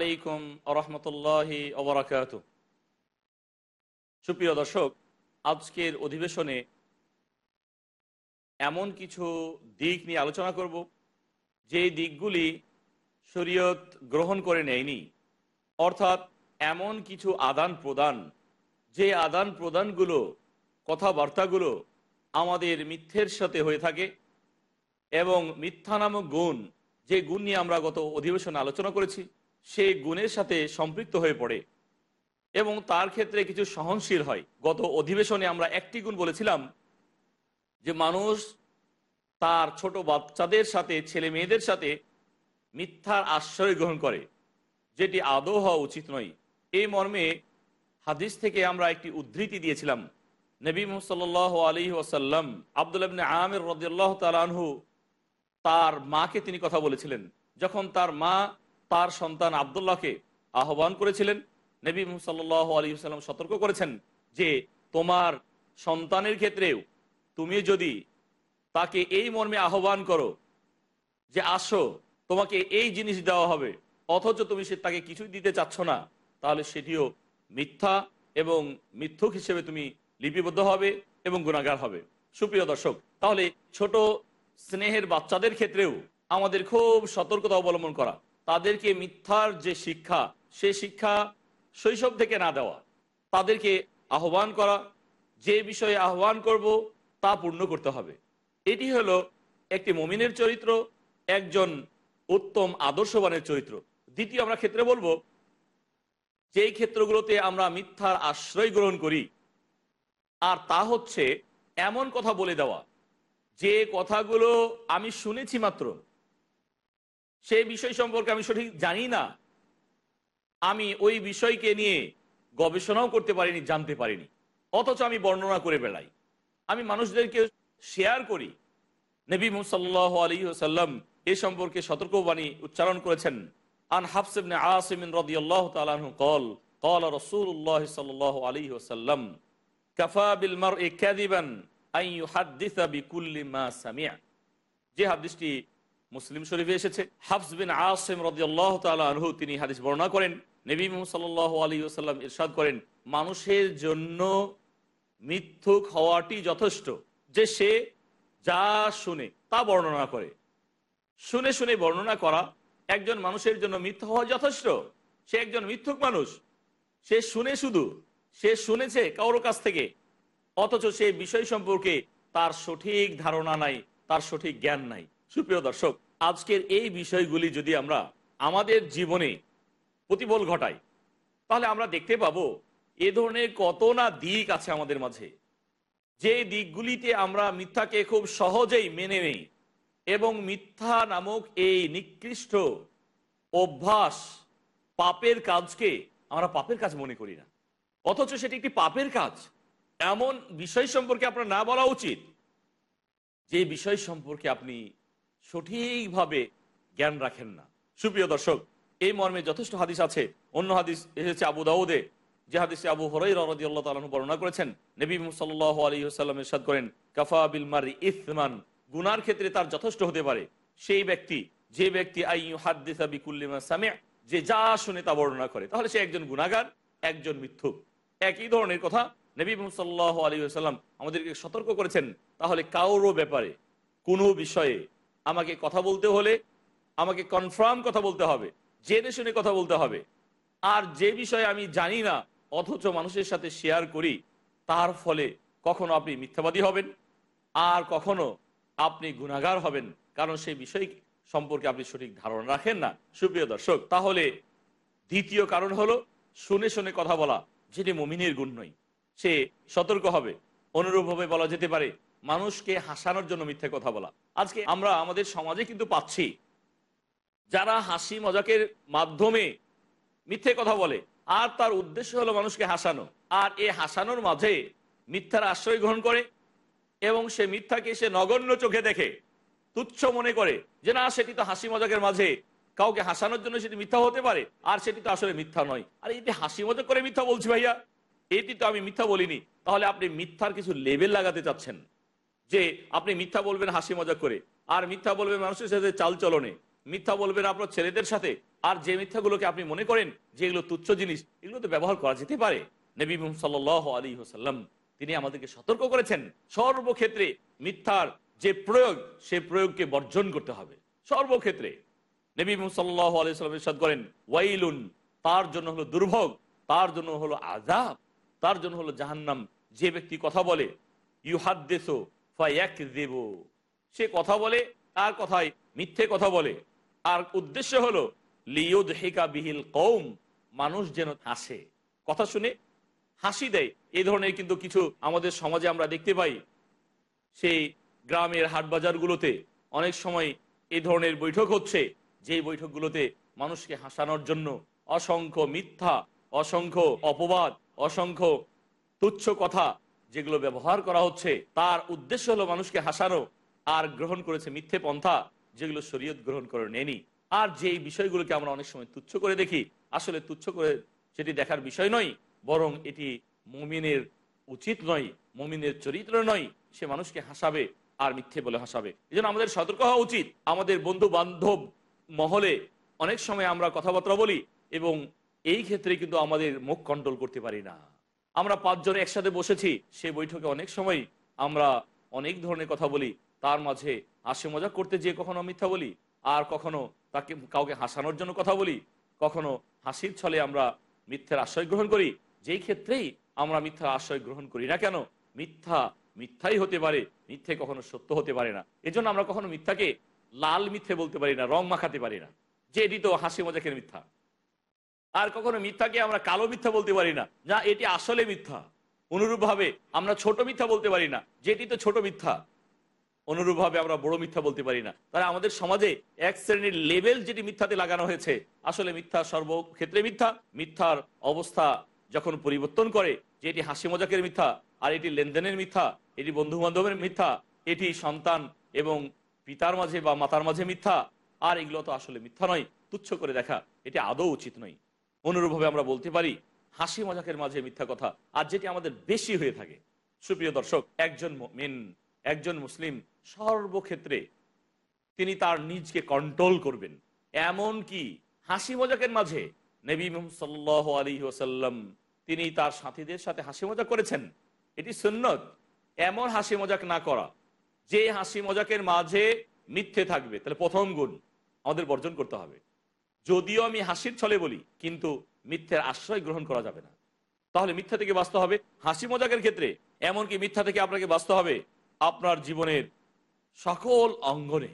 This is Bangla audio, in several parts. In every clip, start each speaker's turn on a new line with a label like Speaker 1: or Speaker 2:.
Speaker 1: আলাইকুম আরহামতুল্লাহি ওবরাকাত সুপ্রিয় দর্শক, আজকের অধিবেশনে এমন কিছু দিক নিয়ে আলোচনা করব যে দিকগুলি শরীয়ত গ্রহণ করে নেয়নি। অর্থাৎ এমন কিছু আদান প্রদান, যে আদান প্রদানগুলো, কথাবার্তাগুলো আমাদের মিথ্যের সাথে হয়ে থাকে এবং মিথ্যা নামক গুণ, যে গুণ নিয়ে আমরা গত অধিবেশনে আলোচনা করেছি সেই গুণের সাথে সম্পৃক্ত হয়ে পড়ে এবং তার ক্ষেত্রে কিছু সহনশীল হয়। গত অধিবেশনে আমরা একটি গুণ বলেছিলাম যে মানুষ তার ছোট বাচ্চাদের সাথে, ছেলে মেয়েদের সাথে মিথ্যার আশ্রয় গ্রহণ করে, যেটি আদৌ হওয়া উচিত নয়। এই মর্মে হাদিস থেকে আমরা একটি উদ্ধৃতি দিয়েছিলাম। নবী সাল আলী ওসাল্লাম আবদুল্লাবনে আমির রদিয়াল্লাহ তালানহু তার মাকে তিনি কথা বলেছিলেন। যখন তার মা তার সন্তান আবদুল্লাহকে আহ্বান করেছিলেন। নবী সাল্লাহ আলী সাল্লাম সতর্ক করেছেন যে, তোমার সন্তানের ক্ষেত্রেও তুমি যদি তাকে এই মর্মে আহ্বান করো যে, আসো, তোমাকে এই জিনিস দেওয়া হবে, অথচ তুমি সে তাকে কিছুই দিতে চাচ্ছ না, তাহলে সেটিও মিথ্যা এবং মিথ্যুক হিসেবে তুমি লিপিবদ্ধ হবে এবং গুণাগার হবে। সুপ্রিয় দর্শক, তাহলে ছোট স্নেহের বাচ্চাদের ক্ষেত্রেও আমাদের খুব সতর্কতা অবলম্বন করা। তাদেরকে মিথ্যার যে শিক্ষা, সে শিক্ষা শৈশব থেকে না দেওয়া, তাদেরকে আহ্বান করা, যে বিষয়ে আহ্বান করব তা পূর্ণ করতে হবে। এটি হলো একটি মমিনের চরিত্র, একজন উত্তম আদর্শবানের চরিত্র। দ্বিতীয় আমরা ক্ষেত্রে বলব, যেই ক্ষেত্রগুলোতে আমরা মিথ্যার আশ্রয় গ্রহণ করি, আর তা হচ্ছে এমন কথা বলে দেওয়া, যে কথাগুলো আমি শুনেছি মাত্র সেই বিষয় সম্পর্কে আমি সঠিক জানি না। আমি ওই বিষয়কে নিয়ে গবেষণাও করতে পারিনি, জানতে পারিনি। অথচ আমি বর্ণনা করে বেড়াই। আমি মানুষদেরকে শেয়ার করি। নবী মুসাল্লাহ আলী সাল্লাম এ সম্পর্কে সতর্কবাণী উচ্চারণ করেছেন। আন হাফসিবনে আসিমিন রদিয়াল্লাহ তালাহু কল কল রসুল্লাহ সাল্লাহ আলী ওসাল্লাম কাফা বিল মার এ ক্যাদিবান যে হাদিসটি মুসলিম শরীফে এসেছে। হাফস বিন আসিম রদিয়াল্লাহ আনহু তিনি হাদিস বর্ণনা করেন। নবী সাল্লাহ আলী সাল্লাম ইরশাদ করেন, মানুষের জন্য মিথ্যুক হওয়াটি যথেষ্ট যে সে যা শুনে তা বর্ণনা করে। শুনে শুনে বর্ণনা করা, একজন মানুষের জন্য মিথ্যা হওয়া যথেষ্ট। সে একজন মিথ্যুক মানুষ। সে শুনে শুধু, সে শুনেছে কারোর কাছ থেকে, অথচ সে বিষয় সম্পর্কে তার সঠিক ধারণা নাই, তার সঠিক জ্ঞান নাই। সুপ্রিয় দর্শক, আজকের এই বিষয়গুলি যদি আমরা আমাদের জীবনে প্রতিবল ঘটাই, তাহলে আমরা দেখতে পাবো এ ধরনের কত না দিক আছে আমাদের মাঝে। যে দিকগুলিতে আমরা মিথ্যাকে খুব সহজেই মেনে নেই এবং মিথ্যা নামক এই নিকৃষ্ট অভ্যাস পাপের কাজকে আমরা পাপের কাজ মনে করি না। অথচ সেটি একটি পাপের কাজ। এমন বিষয় সম্পর্কে আপনার না বলা উচিত। যে বিষয় সম্পর্কে আপনি সঠিকভাবে জ্ঞান রাখেন না। সুপ্রিয় দর্শক, এই মর্মে যথেষ্ট হাদিস আছে। অন্য হাদিস এসেছে আবু দাউদে। যে হাদিসে আবু হরাই রদি আল্লাহ তালু বর্ণনা করেছেন, নবী সাল্লাহ আলী সাল্লাম ইরশাদ করেন, কাফা বিল মারি ইসমান, গুনার ক্ষেত্রে তার যথেষ্ট হতে পারে। সেই ব্যক্তি, যে ব্যক্তি যে যা শুনে তা বর্ণনা করে, তাহলে সে একজন গুনাগার একজন মিথ্যুক। একই ধরনের কথা নবী সাল্লাহ আলী সাল্লাম আমাদেরকে সতর্ক করেছেন, তাহলে কারোর ব্যাপারে কোনো বিষয়ে আমাকে কথা বলতে হলে আমাকে কনফার্ম কথা বলতে হবে, জেনে শুনে কথা বলতে হবে। আর যে বিষয়ে আমি জানি না, অথচ মানুষের সাথে শেয়ার করি, তার ফলে কখনো আপনি মিথ্যাবাদী হবেন, আর কখনো আপনি গুণাগার হবেন, কারণ সেই বিষয় সম্পর্কে আপনি সঠিক ধারণা রাখেন না। সুপ্রিয় দর্শক, তাহলে দ্বিতীয় কারণ হলো শুনে শুনে কথা বলা, যেটি মমিনের গুণ নয়। সে সতর্ক হবে, অনুরূপভাবে বলা যেতে পারে মানুষকে হাসানোর জন্য মিথ্যে কথা বলা। আজকে আমরা আমাদের সমাজে কিন্তু পাচ্ছি। যারা হাসি মজাকের মাধ্যমে মিথ্যে কথা বলে, আর তার উদ্দেশ্য হলো মানুষকে হাসানো। আর এ হাসানোর মাঝে মিথ্যার আশ্রয় গ্রহণ করে এবং সে মিথ্যাকে সে নগণ্য চোখে দেখে, তুচ্ছ মনে করে যে না, সেটি তো হাসি মজাকের মাঝে কাউকে হাসানোর জন্য সেটি মিথ্যা হতে পারে, আর সেটি তো আসলে মিথ্যা নয়। আর এটি হাসি মজাক করে মিথ্যা বলছি ভাইয়া? এটি তো আমি মিথ্যা বলিনি। তাহলে আপনি মিথ্যার কিছু লেবেল লাগাতে চাচ্ছেন? যে আপনি মিথ্যা বলবেন, হাসি মজা করে। আর মিথ্যা বলবেন মানুষের সাথে চাল চলনে মিথ্যা বলবেন আপনার ছেলেদের সাথে। আর যে মিথ্যাগুলোকে আপনি মনে করেন যে এগুলো তুচ্ছ জিনিস, এগুলো তো ব্যবহার করা যেতে পারে। নবী সাল আলী হোসাল্লাম তিনি আমাদেরকে সতর্ক করেছেন, সর্বক্ষেত্রে মিথ্যার যে প্রয়োগ, সে প্রয়োগকে বর্জন করতে হবে। সর্বক্ষেত্রে। নবী সাল্লাহ আলি সাল্লাম করেন, ওয়াইলুন, তার জন্য হলো দুর্ভোগ, তার জন্য হলো আজাব তার জন্য হলো জাহান্নাম। যে ব্যক্তি কথা বলে, ইউহাদ্দেসো ফায়াক দেব সে কথা বলে, তার কথায় মিথ্যে কথা বলে। আর উদ্দেশ্য হলো লিউদ হেকা বিহিল কৌম মানুষ যেন হাসে। কথা শুনে হাসি দেয়। এই ধরনের কিন্তু কিছু আমাদের সমাজে আমরা দেখতে পাই। সেই গ্রামের হাট বাজারগুলোতে অনেক সময় এই ধরনের বৈঠক হচ্ছে। যেই বৈঠকগুলোতে মানুষকে হাসানোর জন্য অসংখ্য মিথ্যা, অসংখ্য অপবাদ, অসংখ্য তুচ্ছ কথা যেগুলো ব্যবহার করা হচ্ছে, তার উদ্দেশ্য হলো মানুষকে হাসানো আর গ্রহণ করেছে মিথ্যে পন্থা যেগুলো শরীয়ত গ্রহণ করে নেনি আর যেই বিষয়গুলোকে আমরা অনেক সময় তুচ্ছ করে দেখি, আসলে তুচ্ছ করে সেটি দেখার বিষয় নয়, বরং এটি মমিনের উচিত নয়, মমিনের চরিত্র নয়, সে মানুষকে হাসাবে আর মিথ্যে বলে হাসাবে। এই আমাদের সতর্ক হওয়া উচিত। আমাদের বন্ধু বান্ধব মহলে অনেক সময় আমরা কথাবার্তা বলি এবং এই ক্ষেত্রে কিন্তু আমাদের মুখ কন্ট্রোল করতে পারি না। আমরা পাঁচজন একসাথে বসেছি, সে বৈঠকে অনেক সময় আমরা অনেক ধরনের কথা বলি, তার মাঝে হাসি মজা করতে যে কখনো মিথ্যা বলি, আর কখনো তাকে কাউকে হাসানোর জন্য কথা বলি, কখনো হাসির ছলে আমরা মিথ্যার আশ্রয় গ্রহণ করি, যেই ক্ষেত্রেই আমরা মিথ্যার আশ্রয় গ্রহণ করি না কেন, মিথ্যা মিথ্যাই হতে পারে, মিথ্যে কখনো সত্য হতে পারে না। এজন্য আমরা কখনো মিথ্যাকে লাল মিথ্যে বলতে পারি না, রং মাখাতে পারি না, যে এটি তো হাসি মজাকের মিথ্যা। আর কখনো মিথ্যাকে আমরা কালো মিথ্যা বলতে পারি না। না, এটি আসলে মিথ্যা। অনুরূপ ভাবে আমরা ছোট মিথ্যা বলতে পারি না। যেটি তো ছোট মিথ্যা। অনুরূপ ভাবে আমরা বড় মিথ্যা বলতে পারি না। তাহলে আমাদের সমাজে এক শ্রেণির লেভেল যেটি মিথ্যাতে লাগানো হয়েছে, আসলে মিথ্যা সর্বক্ষেত্রে মিথ্যা। মিথ্যার অবস্থা যখন পরিবর্তন করে, যে এটি হাসি মজাকের মিথ্যা, আর এটি লেনদেনের মিথ্যা, এটি বন্ধু বান্ধবের মিথ্যা, এটি সন্তান এবং পিতার মাঝে বা মাতার মাঝে মিথ্যা, আর এগুলো তো আসলে মিথ্যা নয়। তুচ্ছ করে দেখা, এটি আদৌ উচিত নয়। অনুরূপভাবে আমরা বলতে পারি, হাসি মজাকের মাঝে মিথ্যা কথা। আর যেটি আমাদের বেশি হয়ে থাকে। সুপ্রিয় দর্শক, একজন মেন একজন মুসলিম সর্বক্ষেত্রে তিনি তার নিজকে কন্ট্রোল করবেন। এমন কি, হাসি মজাকের মাঝে নবী সাল্লাহ আলী ওসাল্লাম তিনি তার সাথীদের সাথে হাসি মজা করেছেন। এটি সুন্নত। এমন হাসি মজাক না করা, যে হাসি মজাকের মাঝে মিথ্যে থাকবে। তাহলে প্রথম গুণ আমাদের বর্জন করতে হবে। যদিও আমি হাসির ছলে বলি, কিন্তু মিথ্যের আশ্রয় গ্রহণ করা যাবে না। তাহলে মিথ্যা থেকে বাঁচতে হবে হাসি মজাকের ক্ষেত্রে, এমনকি মিথ্যা থেকে আপনাকে বাঁচতে হবে আপনার জীবনের সকল অঙ্গনে।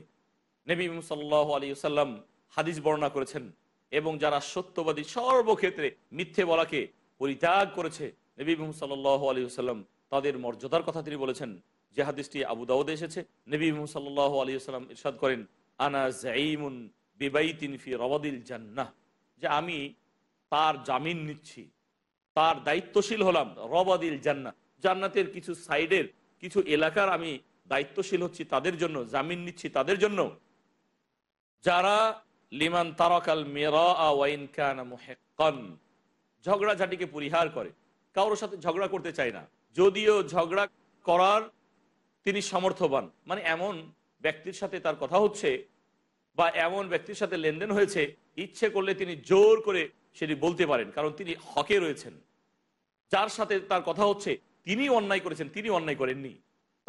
Speaker 1: নবী সাল্লাহ আলী সাল্লাম হাদিস বর্ণনা করেছেন, এবং যারা সত্যবাদী সর্বক্ষেত্রে মিথ্যে বলাকে পরিত্যাগ করেছে, নবী সাল্লাহ আলী সাল্লাম তাদের মর্যাদার কথা তিনি বলেছেন, যে হাদিসটি আবু এসেছে। নবী সাল্লাহ আলী সাল্লাম ইরশাদ করেন, আনা জাইমুন বিবাইতিন ফি রবাদিল জান্নাহ, যে আমি তার জামিন নিচ্ছি, তার দায়িত্বশীল হলাম রবাদিল জান্না জান্নাতের কিছু সাইডের কিছু এলাকার আমি দায়িত্বশীল হচ্ছি তাদের জন্য, জামিন নিচ্ছি তাদের জন্য। যারা লিমান তারকাল মেরা ওয়াইন মুহেক্কান, ঝগড়াঝাটিকে পরিহার করে। কারোর সাথে ঝগড়া করতে চায় না। যদিও ঝগড়া করার তিনি সমর্থবান। মানে এমন ব্যক্তির সাথে তার কথা হচ্ছে বা এমন ব্যক্তির সাথে লেনদেন হয়েছে, ইচ্ছে করলে তিনি জোর করে সেটি বলতে পারেন, কারণ তিনি হকে রয়েছেন। যার সাথে তার কথা হচ্ছে, তিনি অন্যায় করেছেন, তিনি অন্যায় করেননি।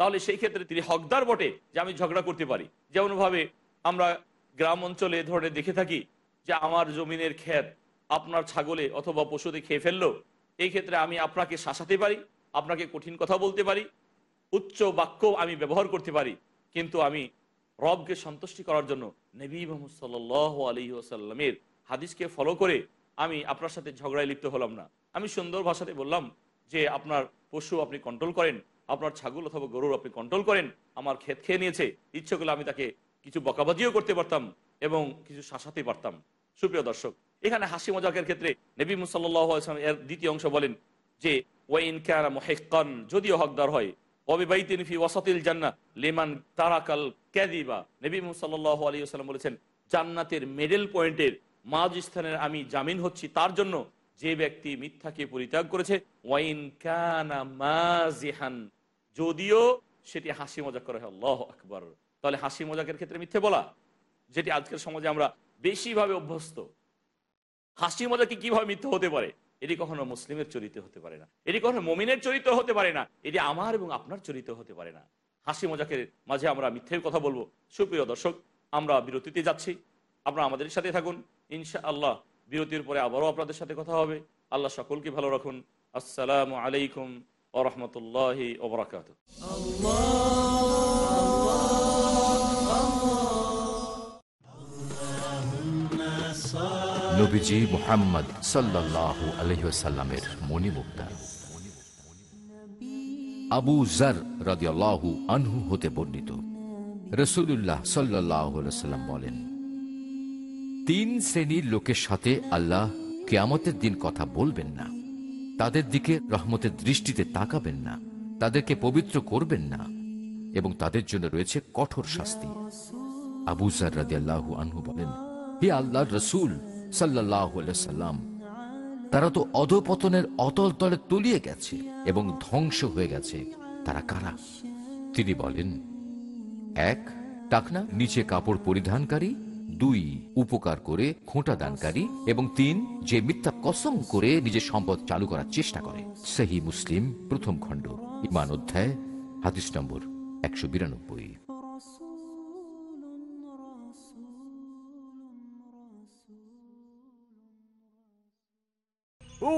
Speaker 1: তাহলে সেই ক্ষেত্রে তিনি হকদার বটে যে আমি ঝগড়া করতে পারি। যেমনভাবে আমরা গ্রাম অঞ্চলে এ ধরনের দেখে থাকি যে আমার জমিনের ক্ষেত আপনার ছাগলে অথবা পশুতে খেয়ে ফেলল, এই ক্ষেত্রে আমি আপনাকে শাসাতে পারি, আপনাকে কঠিন কথা বলতে পারি, উচ্চ বাক্য আমি ব্যবহার করতে পারি, কিন্তু আমি রবকে সন্তুষ্টি করার জন্য নবী মোহাম্মদ সাল আলী আসাল্লামের হাদিসকে ফলো করে আমি আপনার সাথে ঝগড়ায় লিপ্ত হলাম না। আমি সুন্দর ভাষাতে বললাম যে, আপনার পশু আপনি কন্ট্রোল করেন, আপনার ছাগল অথবা গরুর আপনি কন্ট্রোল করেন, আমার ক্ষেত খেয়ে নিয়েছে, ইচ্ছে করলে আমি তাকে কিছু বকাবাজিও করতে পারতাম এবং কিছু শাসাতে পারতাম। সুপ্রিয় দর্শক, এখানে হাসি মজাকের ক্ষেত্রে নবী মুসাল্লাহ এর দ্বিতীয় অংশ বলেন যে ওয়াইন কানা মুহিক্কান যদিও হকদার হয় অবিবাহিতিন ফি ওয়াসাতিল জান্নাহ লিমান তারাকাল কাযিবা নবী আলাইহি ওয়াসাল্লাম বলেছেন, জান্নাতের মিডল পয়েন্টের মাঝ স্থানের আমি জামিন হচ্ছি তার জন্য যে ব্যক্তি মিথ্যাকে পরিত্যাগ করেছে, ওয়াইন কানা মাজিহান যদিও সেটি হাসি মজাক করে। আল্লাহ আকবার। তাহলে হাসি মজাকের ক্ষেত্রে মিথ্যে বলা, যেটি আজকের সমাজে আমরা বেশিভাবে অভ্যস্ত। হাসি মজাকে কীভাবে মিথ্যে হতে পারে? এটি কখনো মুসলিমের চরিত্র হতে পারে না। এটি কখনো মমিনের চরিত্র হতে পারে না। এটি আমার এবং আপনার চরিত্র হতে পারে না। হাসি মজাকের মাঝে আমরা মিথ্যের কথা বলব। সুপ্রিয় দর্শক, আমরা বিরতিতে যাচ্ছি। আপনারা আমাদের সাথে থাকুন। ইনশা আল্লাহ বিরতির পরে আবারও আপনাদের সাথে কথা হবে। আল্লাহ সকলকে ভালো রাখুন। আসসালামু আলাইকুম ও রহমতুল্লাহ ওবরাকাত
Speaker 2: নবীজি মোহাম্মদ সাল্লাহ আলহিসাল্লামের মণিমুক্তা। আবু জার রাদিয়াল্লাহু আনহু হতে বর্ণিত। রসুল্লাহ সাল্লাহ সাল্লাম বলেন, তিন শ্রেণির লোকের সাথে আল্লাহ কেয়ামতের দিন কথা বলবেন না। তাদের দিকে রহমতের দৃষ্টিতে তাকাবেন না। তাদেরকে পবিত্র করবেন না এবং তাদের জন্য রয়েছে কঠোর শাস্তি। আবু জার আনহু বলেন, হে রসুল সাল্লাহ সাল্লাম তারা তো অধপতনের অতল তলে তলিয়ে গেছে এবং ধ্বংস হয়ে গেছে। তারা কারা? তিনি বলেন, এক, টাকনা, নিচে কাপড় পরিধানকারী, দুই, উপকার করে খোঁটা দানকারী, এবং তিন, যে মিথ্যা কসম করে নিজের সম্পদ চালু করার চেষ্টা করে। সেহি মুসলিম, প্রথম খণ্ড ইমান অধ্যায়, হাদিস নম্বর একশো বিরানব্বই।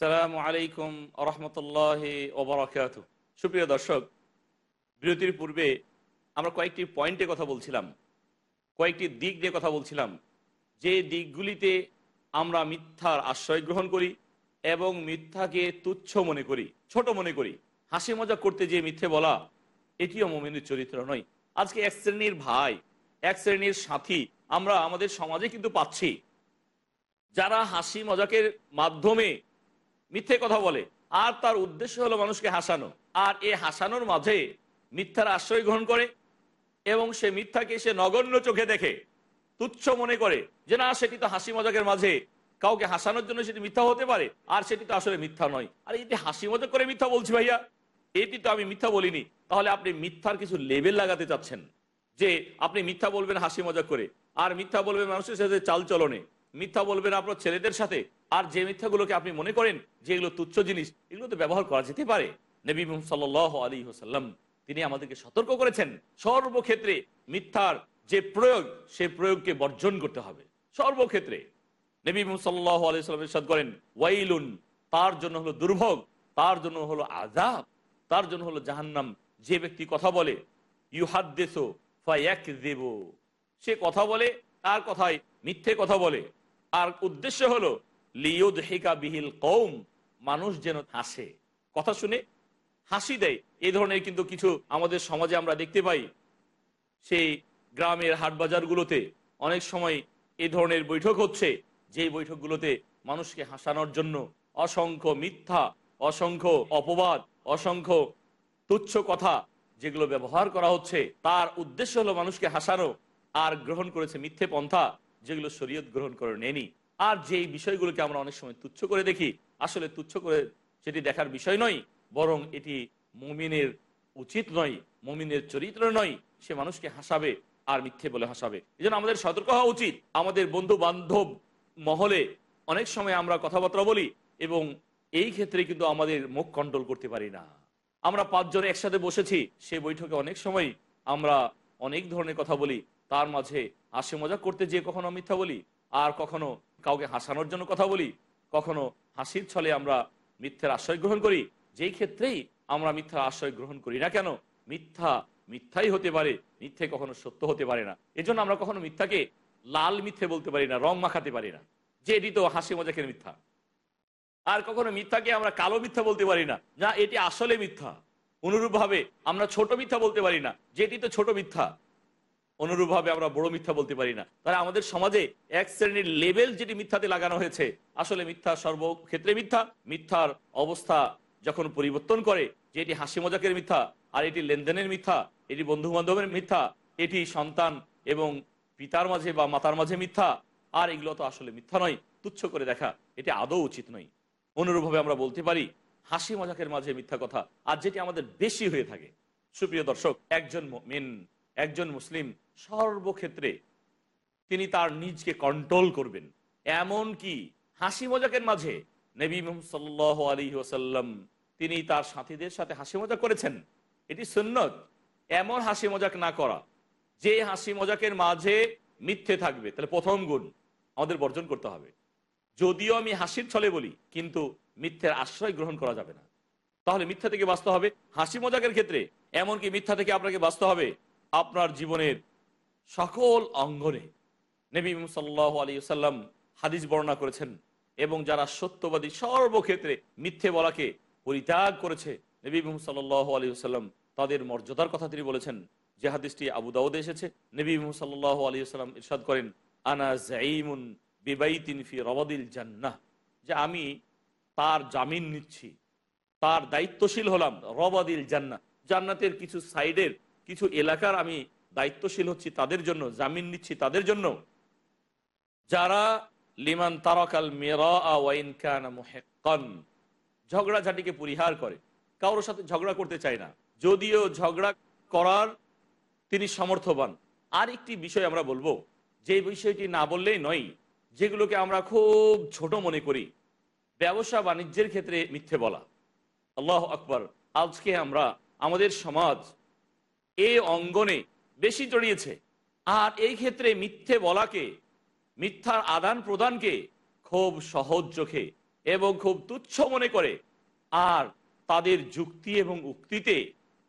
Speaker 1: আসসালামু আলাইকুম রহমতুল্লাহ ওবরাকাত সুপ্রিয় দর্শক, বিরতির পূর্বে আমরা কয়েকটি পয়েন্টে কথা বলছিলাম, কয়েকটি দিক নিয়ে কথা বলছিলাম। যে দিকগুলিতে আমরা মিথ্যার আশ্রয় গ্রহণ করি এবং মিথ্যাকে তুচ্ছ মনে করি, ছোট মনে করি, হাসি মজা করতে যে মিথ্যে বলা, এটিও মোমিনের চরিত্র নয়। আজকে এক শ্রেণির ভাই, এক শ্রেণির সাথী আমরা আমাদের সমাজে কিন্তু পাচ্ছি। যারা হাসি মজাকের মাধ্যমে মিথ্যে কথা বলে। আর তার উদ্দেশ্য হলো মানুষকে হাসানো। আর এ হাসানোর মাঝে মিথ্যার আশ্রয় গ্রহণ করে এবং সে মিথ্যাকে সে নগণ্য চোখে দেখে, তুচ্ছ মনে করে যে, না, সেটি তো হাসি মজাকের মাঝে। কাউকে হাসানোর জন্য সেটি মিথ্যা হতে পারে। আর সেটি তো আসলে মিথ্যা নয়। আর এটি হাসি মজাক করে মিথ্যা বলছি ভাইয়া? এটি তো আমি মিথ্যা বলিনি। তাহলে আপনি মিথ্যার কিছু লেবেল লাগাতে চাচ্ছেন যে, আপনি মিথ্যা বলবেন হাসি মজাক করে। আর মিথ্যা বলবেন মানুষের সাথে চাল চলনে মিথ্যা বলবেন আপনার ছেলেদের সাথে, আর যে মিথ্যাগুলোকে আপনি মনে করেন, যে এগুলো তুচ্ছ জিনিস, এগুলো তো ব্যবহার করা যেতে পারে। নবী সাল আলী হোসাল্লাম তিনি আমাদেরকে সতর্ক করেছেন, সর্বক্ষেত্রে মিথ্যার যে প্রয়োগ, সে প্রয়োগকে বর্জন করতে হবে। সর্বক্ষেত্রে নবী সাল্লাহ আলাইসাল্লাম সাদ করেন, ওয়াইলুন, তার জন্য হলো দুর্ভোগ, তার জন্য হলো আজাব তার জন্য হলো জাহান্নাম। যে ব্যক্তি কথা বলে, ইউহাদ্দেসো ফায়াক দেব সে কথা বলে, তার কথায় মিথ্যে কথা বলে। আর উদ্দেশ্য হলো লিউদ হেকা বিহিল কৌম মানুষ যেন হাসে। কথা শুনে হাসি দেয়। এই ধরনের কিন্তু কিছু আমাদের সমাজে আমরা দেখতে পাই। সেই গ্রামের হাট বাজারগুলোতে অনেক সময় এই ধরনের বৈঠক হচ্ছে। যেই বৈঠকগুলোতে মানুষকে হাসানোর জন্য অসংখ্য মিথ্যা, অসংখ্য অপবাদ, অসংখ্য তুচ্ছ কথা যেগুলো ব্যবহার করা হচ্ছে, তার উদ্দেশ্য হলো মানুষকে হাসানো। আর গ্রহণ করেছে মিথ্যে পন্থা। যেগুলো শরীয়ত গ্রহণ করে নেনি আর যেই বিষয়গুলোকে আমরা অনেক সময় তুচ্ছ করে দেখি, আসলে তুচ্ছ করে সেটি দেখার বিষয় নয়, বরং এটি মুমিনের উচিত নয়, মুমিনের চরিত্র নয়, সে মানুষকে হাসাবে আর মিথ্যে বলে হাসাবে। এই আমাদের সতর্ক হওয়া উচিত। আমাদের বন্ধু বান্ধব মহলে অনেক সময় আমরা কথাবার্তা বলি এবং এই ক্ষেত্রে কিন্তু আমাদের মুখ কন্ট্রোল করতে পারি না। আমরা পাঁচজন একসাথে বসেছি, সে বৈঠকে অনেক সময় আমরা অনেক ধরনের কথা বলি তার মাঝে হাসি মজা করতে যে কখনো মিথ্যা বলি, আর কখনো কাউকে হাসানোর জন্য কথা বলি, কখনো হাসির ছলে আমরা মিথ্যের আশ্রয় গ্রহণ করি, যেই ক্ষেত্রেই আমরা মিথ্যার আশ্রয় গ্রহণ করি না কেন? মিথ্যা মিথ্যাই হতে পারে, মিথ্যে কখনো সত্য হতে পারে না। এজন্য আমরা কখনো মিথ্যাকে লাল মিথ্যে বলতে পারি না, রং মাখাতে পারি না, যে এটি তো হাসি মজাকের মিথ্যা। আর কখনো মিথ্যাকে আমরা কালো মিথ্যা বলতে পারি না না, এটি আসলে মিথ্যা। অনুরূপ ভাবে আমরা ছোট মিথ্যা বলতে পারি না, যেটি তো ছোট মিথ্যা। অনুরূপ ভাবে আমরা বড় মিথ্যা বলতে পারি না। তাহলে আমাদের সমাজে এক শ্রেণির লেভেল যেটি মিথ্যাতে লাগানো হয়েছে, আসলে মিথ্যা সর্বক্ষেত্রে মিথ্যা, মিথ্যার অবস্থা যখন পরিবর্তন করে, যে এটি হাসি মজাকের মিথ্যা, আর এটি লেনদেনের মিথ্যা, এটি বন্ধু বান্ধবের মিথ্যা, এটি সন্তান এবং পিতার মাঝে বা মাতার মাঝে মিথ্যা, আর এগুলো তো আসলে মিথ্যা নয়, তুচ্ছ করে দেখা, এটি আদৌ উচিত নয়। অনুরূপভাবে আমরা বলতে পারি, হাসি মজাকের মাঝে মিথ্যা কথা, আর যেটি আমাদের বেশি হয়ে থাকে। সুপ্রিয় দর্শক, একজন মেন একজন মুসলিম সর্বক্ষেত্রে তিনি তার নিজকে কন্ট্রোল করবেন। এমন কি? হাসি মজাকের মাঝে নবী সাল আলী ওসাল্লাম তিনি তার সাথীদের সাথে হাসি মজাক করেছেন। এটি সুন্নত। এমন হাসি মজাক না করা। যে হাসি মজাকের মাঝে মিথ্যে থাকবে, তাহলে প্রথম গুণ আমাদের বর্জন করতে হবে। যদিও আমি হাসির ছলে বলি, কিন্তু মিথ্যের আশ্রয় গ্রহণ করা যাবে না। তাহলে মিথ্যা থেকে বাঁচতে হবে। হাসি মজাকের ক্ষেত্রে এমনকি মিথ্যা থেকে আপনাকে বাঁচতে হবে? আপনার জীবনের সকল অঙ্গনে নবী সাল্লাহ আলী সাল্লাম হাদিস বর্ণনা করেছেন এবং যারা সত্যবাদী সর্বক্ষেত্রে মিথ্যে বলাকে পরিত্যাগ করেছে, নবী সাল্লাহ আলী সাল্লাম তাদের মর্যাদার কথা তিনি বলেছেন। যে হাদিসটি আবু দাউদে এসেছে, নবী সাল্লাহ আলী সাল্লাম ইরশাদ করেন, আনা জাইমুন বিবাইতিন ফি রবাদিল জান্নাহ যে আমি তার জামিন নিচ্ছি, তার দায়িত্বশীল হলাম রবাদিল জান্নাহ। জান্নাতের কিছু সাইডের, কিছু এলাকার আমি দায়িত্বশীল হচ্ছি তাদের জন্য, জামিন নিচ্ছি তাদের জন্য। যারা, লিমান তারকাল কানা ঝগড়াঝাটিকে পরিহার করে, কারোর সাথে ঝগড়া করতে চায় না। যদিও ঝগড়া করার তিনি সমর্থবান। আর একটি বিষয় আমরা বলব, যে বিষয়টি না বললেই নয়, যেগুলোকে আমরা খুব ছোট মনে করি, ব্যবসা বাণিজ্যের ক্ষেত্রে মিথ্যে বলা। আল্লাহ আকবর। আজকে আমরা, আমাদের সমাজ, এ অঙ্গনে বেশি জড়িয়েছে। আর এই ক্ষেত্রে মিথ্যে বলাকে, মিথ্যার আদান প্রদানকে খুব সহজ চোখে এবং খুব তুচ্ছ মনে করে। আর তাদের যুক্তি এবং উক্তিতে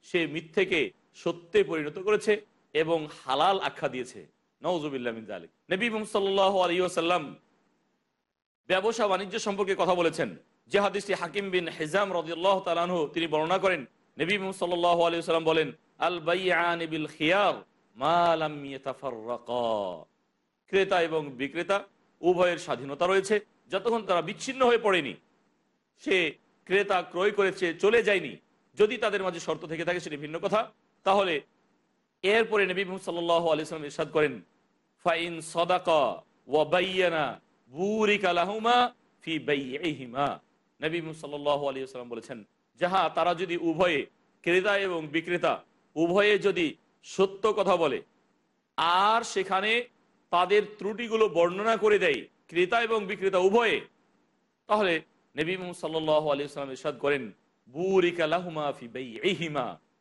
Speaker 1: সে মিথ্যেকে সত্যে পরিণত করেছে এবং হালাল আখ্যা দিয়েছে। নওজুবিল্লামিক নবী সাল্লাহ আলিয়াল্লাম ব্যবসা বাণিজ্য সম্পর্কে কথা বলেছেন। যে হাদিসটি হাকিম বিন হেজাম রদিল্লাহ তালানহ তিনি বর্ণনা করেন। নবী সাল্লাহ আলিয়া সাল্লাম বলেন বাইয়ান ক্রেতা এবং বিক্রেতা, উভয়ের স্বাধীনতা রয়েছে। যতক্ষণ তারা বিচ্ছিন্ন হয়ে পড়েনি, সে ক্রেতা ক্রয় করেছে চলে যায়নি। যদি তাদের মাঝে শর্ত থেকে থাকে, সেটি ভিন্ন কথা। তাহলে এরপরে নবী সাল্লাহ আলিয়াল্লাম ইরশাদ করেন, ফাইন সদাকা ওয়াবাইয়ানা বুরিকা লাহুমা ফি বাইহিমা নবী সাল্লাহ আলিয়াল্লাম বলেছেন, যাহা তারা যদি উভয়ে ক্রেতা এবং বিক্রেতা উভয়ে যদি সত্য কথা বলে, আর সেখানে তাদের ত্রুটিগুলো বর্ণনা করে দেয় ক্রেতা এবং বিক্রেতা উভয়ে, তাহলে নবী সাল্লাহ আলিয়াল্লাম ইরশাদ করেন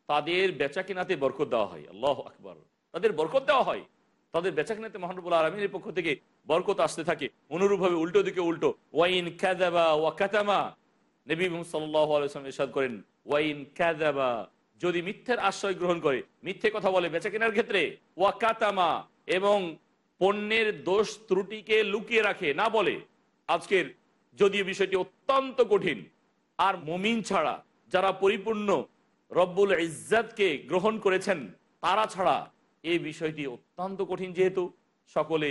Speaker 1: তাদের বেচা কেনাতে বরকত দেওয়া হয়। আল্লাহ আকবর। তাদের বরকত দেওয়া হয়। তাদের বেচা কেনাতে মহানবুল আলমীর পক্ষ থেকে বরকত আসতে থাকে। অনুরূপভাবে উল্টো দিকে উল্টো, ওয়াইন কাদাবা ওয়া কাতামা নবী সাল্লাহ আলাইসলাম ইরশাদ করেন, ওয়াইন কাদাবা যদি মিথ্যের আশ্রয় গ্রহণ করে, মিথ্যে কথা বলে বেচা কেনার ক্ষেত্রে ওয়া কাতামা এবং পণ্যের দোষ ত্রুটিকে লুকিয়ে রাখে, না বলে, আজকের যদিও বিষয়টি অত্যন্ত কঠিন, আর মমিন ছাড়া যারা পরিপূর্ণ রব্বুল ইজ্জাতকে গ্রহণ করেছেন, তারা ছাড়া এই বিষয়টি অত্যন্ত কঠিন যেহেতু সকলে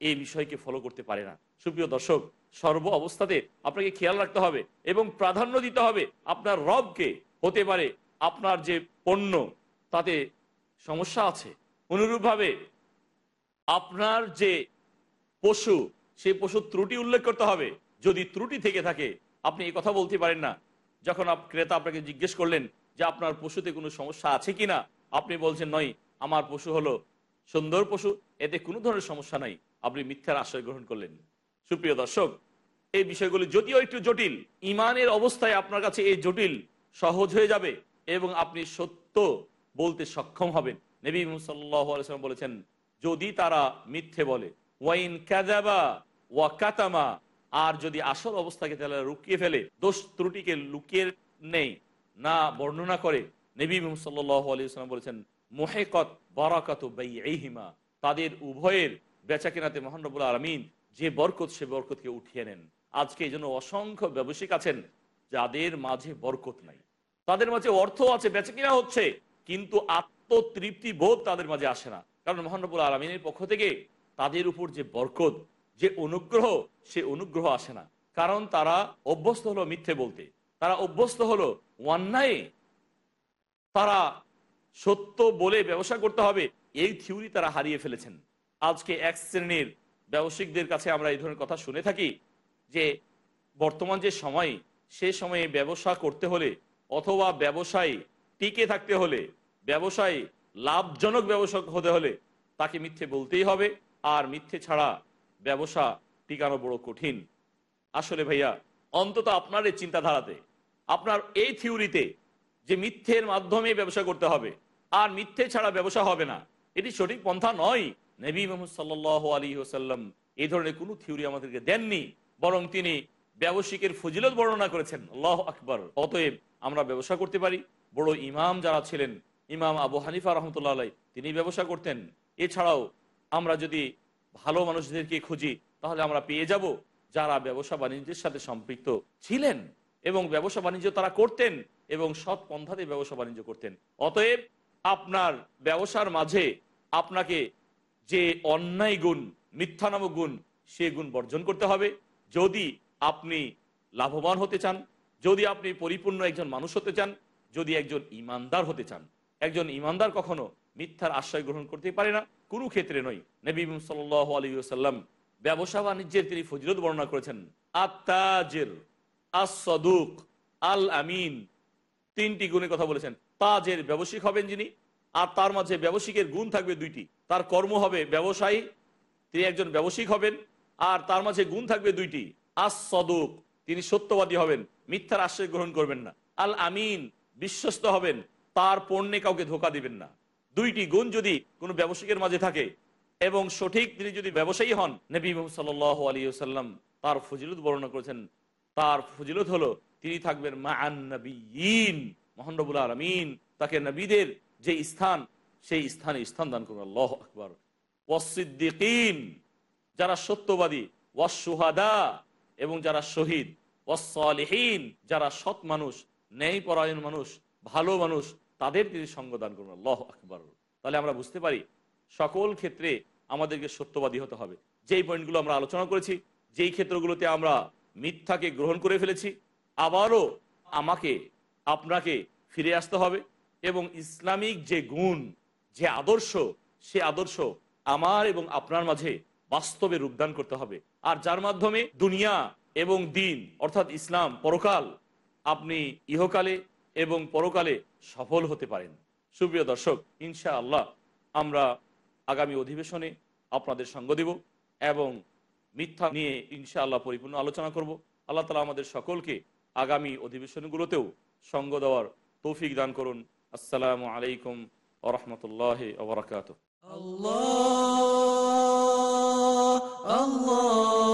Speaker 1: এই বিষয়কে ফলো করতে পারে না। সুপ্রিয় দর্শক, সর্ব অবস্থাতে আপনাকে খেয়াল রাখতে হবে এবং প্রাধান্য দিতে হবে আপনার রবকে হতে পারে আপনার যে পণ্য, তাতে সমস্যা আছে। অনুরূপভাবে আপনার যে পশু, সেই পশুর ত্রুটি উল্লেখ করতে হবে। যদি ত্রুটি থেকে থাকে, আপনি এই কথা বলতে পারেন না। যখন ক্রেতা আপনাকে জিজ্ঞেস করলেন যে আপনার পশুতে কোনো সমস্যা আছে কিনা, আপনি বলছেন, নয়, আমার পশু হলো সুন্দর পশু, এতে কোনো ধরনের সমস্যা নাই। আপনি মিথ্যার আশ্রয় গ্রহণ করলেন। সুপ্রিয় দর্শক, এই বিষয়গুলি যদিও একটু জটিল, ইমানের অবস্থায় আপনার কাছে এই জটিল সহজ হয়ে যাবে। এবং আপনি সত্য বলতে সক্ষম হবেন। নবী সাল্লাম বলেছেন, যদি তারা মিথ্যে বলে, ওয়াইন কাদাবা ওয়া কাতামা আর যদি আসল অবস্থাকে তাহলে লুকিয়ে ফেলে, দোষ ত্রুটিকে লুকিয়ে নেই, না বর্ণনা করে, নবী সাল্লাহ আলিয়াল্লাম বলেছেন, মোহেকত বারাকাত হিমা তাদের উভয়ের বেচা কেনাতে মহানবুল আলমিন যে বরকত, সে বরকতকে উঠিয়ে নেন। আজকে এই জন্য অসংখ্য ব্যবসায়িক আছেন, যাদের মাঝে বরকত নাই। তাদের মাঝে অর্থ আছে, বেচা কিনা হচ্ছে, কিন্তু আত্মতৃপ্তি বোধ তাদের মাঝে আসে না। কারণ মহানবুল আলমিনের পক্ষ থেকে তাদের উপর যে বরকত, যে অনুগ্রহ, সে অনুগ্রহ আসে না। কারণ তারা অভ্যস্ত হলো মিথ্যে বলতে। তারা অভ্যস্ত হলো অন্যায়। তারা সত্য বলে ব্যবসা করতে হবে, এই থিওরি তারা হারিয়ে ফেলেছেন। আজকে এক শ্রেণির ব্যবসায়িকদের কাছে আমরা এই ধরনের কথা শুনে থাকি যে বর্তমান যে সময়, সে সময়ে ব্যবসা করতে হলে অথবা ব্যবসায় টিকে থাকতে হলে, ব্যবসায় লাভজনক ব্যবসা হতে হলে তাকে মিথ্যে বলতেই হবে। আর মিথ্যে ছাড়া ব্যবসা টিকানো বড় কঠিন। আসলে ভাইয়া, অন্তত আপনার এই চিন্তাধারাতে, আপনার এই থিওরিতে যে মিথ্যের মাধ্যমে ব্যবসা করতে হবে, আর মিথ্যে ছাড়া ব্যবসা হবে না, এটি সঠিক পন্থা নয়। নবী মোহাম্মদ সাল্লাহ আলী ওসাল্লাম এই ধরনের কোনো থিওরি আমাদেরকে দেননি, বরং তিনি ব্যবসায়িকের ফজিলত বর্ণনা করেছেন। আল্লাহ আকবর। অতএব আমরা ব্যবসা করতে পারি। বড় ইমাম যারা ছিলেন, ইমাম আবু হানিফা রহমতুল্লাহ আলাই তিনি ব্যবসা করতেন। এছাড়াও আমরা যদি ভালো মানুষদেরকে খুঁজি, তাহলে আমরা পেয়ে যাব। যারা ব্যবসা বাণিজ্যের সাথে সম্পৃক্ত ছিলেন এবং ব্যবসা বাণিজ্য তারা করতেন এবং সৎ পন্থাতে ব্যবসা বাণিজ্য করতেন। অতএব আপনার ব্যবসার মাঝে আপনাকে যে অন্যায় গুণ, মিথ্যা নামক গুণ, সে গুণ বর্জন করতে হবে। যদি আপনি লাভবান হতে চান, যদি আপনি পরিপূর্ণ একজন মানুষ হতে চান, যদি একজন ইমানদার হতে চান। একজন ইমানদার কখনো মিথ্যার আশ্রয় গ্রহণ করতে পারে না, কোনো ক্ষেত্রে নয়। নবী সাল আলী সাল্লাম ব্যবসা বাণিজ্যের তিনি ফজিলত বর্ণনা করেছেন আত্মাজের আসদুক আল আমিন তিনটি গুণের কথা বলেছেন। তাজের ব্যবসায়িক হবেন যিনি, আর তার মাঝে ব্যবসায়িকের গুণ থাকবে দুইটি। তার কর্ম হবে ব্যবসায়ী, তিনি একজন ব্যবসায়িক হবেন, আর তার মাঝে গুণ থাকবে দুইটি। আস সদুক তিনি সত্যবাদী হবেন, মিথ্যার আশ্রয় গ্রহণ করবেন না। আল আমিন বিশ্বস্ত হবেন, তার পণ্যে কাউকে ধোকা দিবেন না। দুইটি গুণ যদি কোনো ব্যবসায়িকের মাঝে থাকে, এবং সঠিক তিনি যদি ব্যবসায়ী হন, নবী সাল আলী সাল্লাম তার ফজিলত বর্ণনা করেছেন। তার ফজিলত হলো, তিনি থাকবেন মা আন্নবীন মোহানবুল আলমিন, তাকে নবীদের যে স্থান, সেই স্থানে স্থান দান করবেন আল্লাহ আকবর। ওয়াসিদ্দিকিন যারা সত্যবাদী ওয়াসুহাদা এবং যারা শহীদ ওয়াসলিহীন যারা সৎ মানুষ ন্যায় পরায়ণ মানুষ, ভালো মানুষ, তাদের তিনি সঙ্গ দান করবেন আল্লাহ আকবর। তাহলে আমরা বুঝতে পারি সকল ক্ষেত্রে আমাদেরকে সত্যবাদী হতে হবে। যেই পয়েন্টগুলো আমরা আলোচনা করেছি, যেই ক্ষেত্রগুলোতে আমরা মিথ্যাকে গ্রহণ করে ফেলেছি, আবারও আমাকে, আপনাকে ফিরে আসতে হবে এবং ইসলামিক যে গুণ, যে আদর্শ, সে আদর্শ আমার এবং আপনার মাঝে বাস্তবে রূপদান করতে হবে। আর যার মাধ্যমে দুনিয়া এবং দিন, অর্থাৎ ইসলাম, পরকাল আপনি ইহকালে এবং পরকালে সফল হতে পারেন। সুপ্রিয় দর্শক ইনশা আল্লাহ আমরা আগামী অধিবেশনে আপনাদের সঙ্গ দেব এবং মিথ্যা নিয়ে ইনশা আল্লাহ পরিপূর্ণ আলোচনা করব। আল্লাহ তালা আমাদের সকলকে আগামী অধিবেশনগুলোতেও সঙ্গ দেওয়ার তৌফিক দান করুন। আসসালামু আলাইকুম ওরহমতুল্লাহ ওবরাকাত
Speaker 3: الله.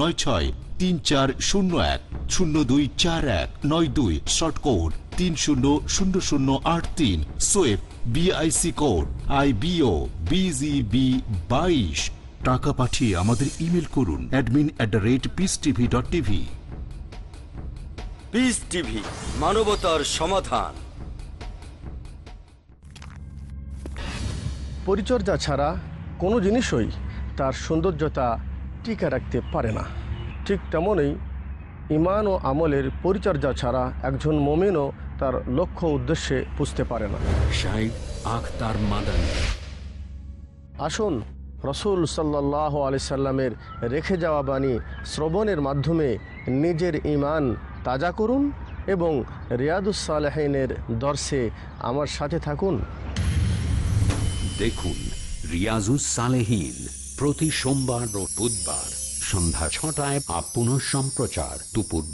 Speaker 4: নয় ছয় তিন চার শূন্য এক শূন্য দুই চার এক নয় দুই শর্ট কোড তিন শূন্য শূন্য শূন্য আট তিন swift BIC code I B O B G B বাইশ। টাকা পাঠিয়ে আমাদের ইমেল করুন admin at the rate Peace TV dot TV
Speaker 5: Peace TV মানবতার সমাধান।
Speaker 6: পরিচর্যা ছাড়া কোনো জিনিসই তার সৌন্দর্যতা টিকে রাখতে পারে না। ঠিক তেমনই ইমান ও আমলের পরিচর্যা ছাড়া একজন মমিনও তার লক্ষ্য উদ্দেশ্যে বুঝতে পারে না। আসুন রসুল সাল্লাহ আলি সাল্লামের রেখে যাওয়া বাণী শ্রবণের মাধ্যমে নিজের ইমান তাজা করুন এবং রিয়াদুসালেহিনের দর্শে আমার সাথে থাকুন।
Speaker 7: দেখুন রিয়াজুস সালেহীন প্রতি সোমবার ও বুধবার সন্ধ্যা ছটায় আপ পুনঃ সম্প্রচার দুপুর